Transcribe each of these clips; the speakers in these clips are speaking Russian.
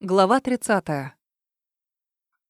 Глава 30.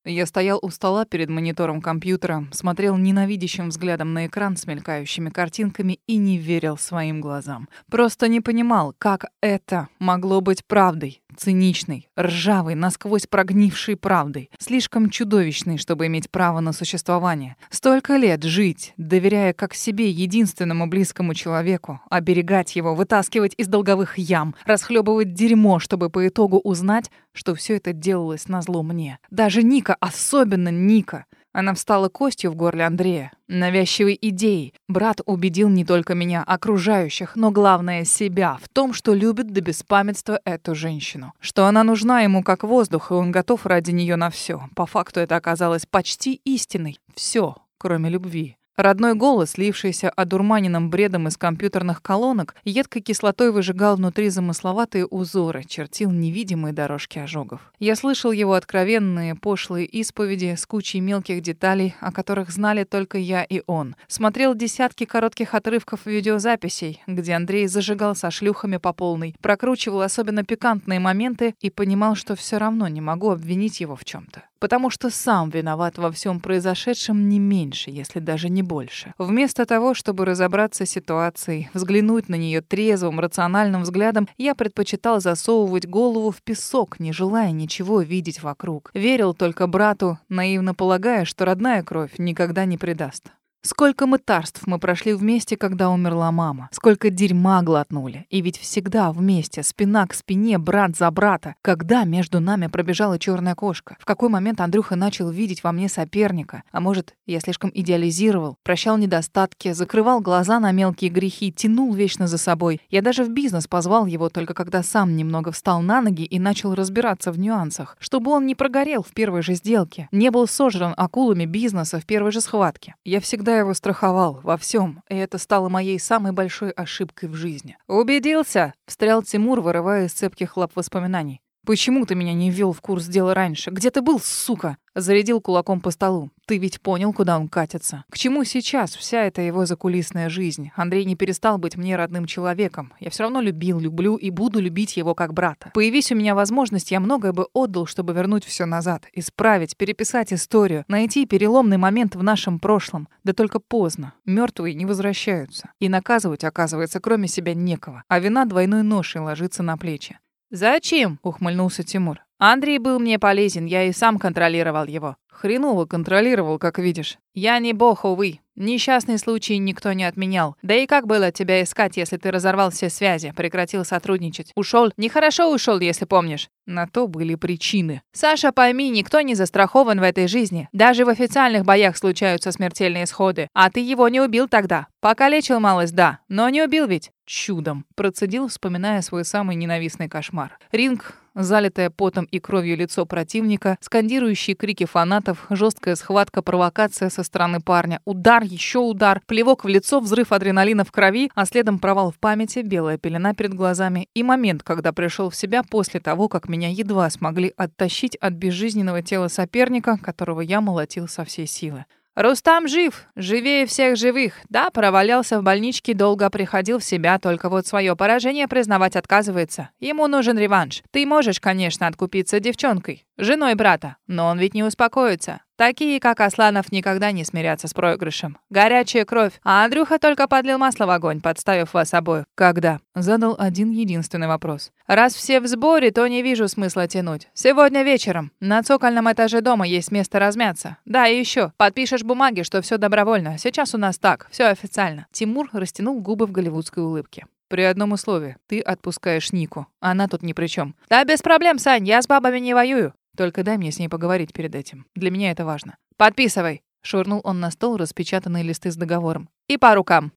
Я стоял у стола перед монитором компьютера, смотрел ненавидящим взглядом на экран с мелькающими картинками и не верил своим глазам. Просто не понимал, как это могло быть правдой. Циничной, ржавой, насквозь прогнившей правдой. Слишком чудовищной, чтобы иметь право на существование. Столько лет жить, доверяя как себе единственному близкому человеку, оберегать его, вытаскивать из долговых ям, расхлебывать дерьмо, чтобы по итогу узнать, что все это делалось назло мне. Даже Ника, особенно Ника. Она встала костью в горле Андрея, навязчивой идеей. Брат убедил не только меня, окружающих, но главное себя в том, что любит до беспамятства эту женщину. Что она нужна ему как воздух, и он готов ради нее на все. По факту это оказалось почти истиной. Все, кроме любви. Родной голос, лившийся одурманенным бредом из компьютерных колонок, едкой кислотой выжигал внутри замысловатые узоры, чертил невидимые дорожки ожогов. Я слышал его откровенные, пошлые исповеди с кучей мелких деталей, о которых знали только я и он. Смотрел десятки коротких отрывков видеозаписей, где Андрей зажигал со шлюхами по полной, прокручивал особенно пикантные моменты и понимал, что все равно не могу обвинить его в чем то потому что сам виноват во всем произошедшем не меньше, если даже не больше. Вместо того, чтобы разобраться с ситуацией, взглянуть на нее трезвым, рациональным взглядом, я предпочитал засовывать голову в песок, не желая ничего видеть вокруг. Верил только брату, наивно полагая, что родная кровь никогда не предаст. Сколько мытарств мы прошли вместе, когда умерла мама. Сколько дерьма глотнули. И ведь всегда вместе, спина к спине, брат за брата. Когда между нами пробежала черная кошка? В какой момент Андрюха начал видеть во мне соперника? А может, я слишком идеализировал, прощал недостатки, закрывал глаза на мелкие грехи, тянул вечно за собой. Я даже в бизнес позвал его только когда сам немного встал на ноги и начал разбираться в нюансах. Чтобы он не прогорел в первой же сделке. Не был сожран акулами бизнеса в первой же схватке. Я всегда всегда его страховал во всем, и это стало моей самой большой ошибкой в жизни. «Убедился!» — встрял Тимур, вырывая из цепких лап воспоминаний. «Почему ты меня не ввел в курс дела раньше? Где ты был, сука?» Зарядил кулаком по столу. «Ты ведь понял, куда он катится. К чему сейчас вся эта его закулисная жизнь? Андрей не перестал быть мне родным человеком. Я все равно любил, люблю и буду любить его как брата. Появись у меня возможность, я многое бы отдал, чтобы вернуть все назад, исправить, переписать историю, найти переломный момент в нашем прошлом. Да только поздно. Мертвые не возвращаются. И наказывать, оказывается, кроме себя некого. А вина двойной ношей ложится на плечи. «Зачем?» — ухмыльнулся Тимур. «Андрей был мне полезен, я и сам контролировал его». «Хреново контролировал, как видишь». «Я не бог, увы. Несчастный случай никто не отменял. Да и как было тебя искать, если ты разорвал все связи, прекратил сотрудничать? Ушел? Нехорошо ушел, если помнишь. На то были причины. Саша, пойми, никто не застрахован в этой жизни. Даже в официальных боях случаются смертельные исходы. А ты его не убил тогда. Покалечил малость, да, но не убил ведь. Чудом. Процедил, вспоминая свой самый ненавистный кошмар. Ринг залитое потом и кровью лицо противника, скандирующие крики фанатов, жесткая схватка, провокация со стороны парня, удар, еще удар, плевок в лицо, взрыв адреналина в крови, а следом провал в памяти, белая пелена перед глазами и момент, когда пришел в себя после того, как меня едва смогли оттащить от безжизненного тела соперника, которого я молотил со всей силы. Рустам жив, живее всех живых. Да, провалялся в больничке, долго приходил в себя, только вот свое поражение признавать отказывается. Ему нужен реванш. Ты можешь, конечно, откупиться девчонкой, женой брата, но он ведь не успокоится. Такие, как Асланов, никогда не смирятся с проигрышем. Горячая кровь. А Андрюха только подлил масло в огонь, подставив вас обоих. Когда? Задал один единственный вопрос. Раз все в сборе, то не вижу смысла тянуть. Сегодня вечером. На цокольном этаже дома есть место размяться. Да, и еще. Подпишешь бумаги, что все добровольно. Сейчас у нас так. Все официально. Тимур растянул губы в голливудской улыбке. При одном условии. Ты отпускаешь Нику. Она тут ни при чем. Да без проблем, Сань. Я с бабами не воюю. Только дай мне с ней поговорить перед этим. Для меня это важно. Подписывай. Швырнул он на стол распечатанные листы с договором. И по рукам.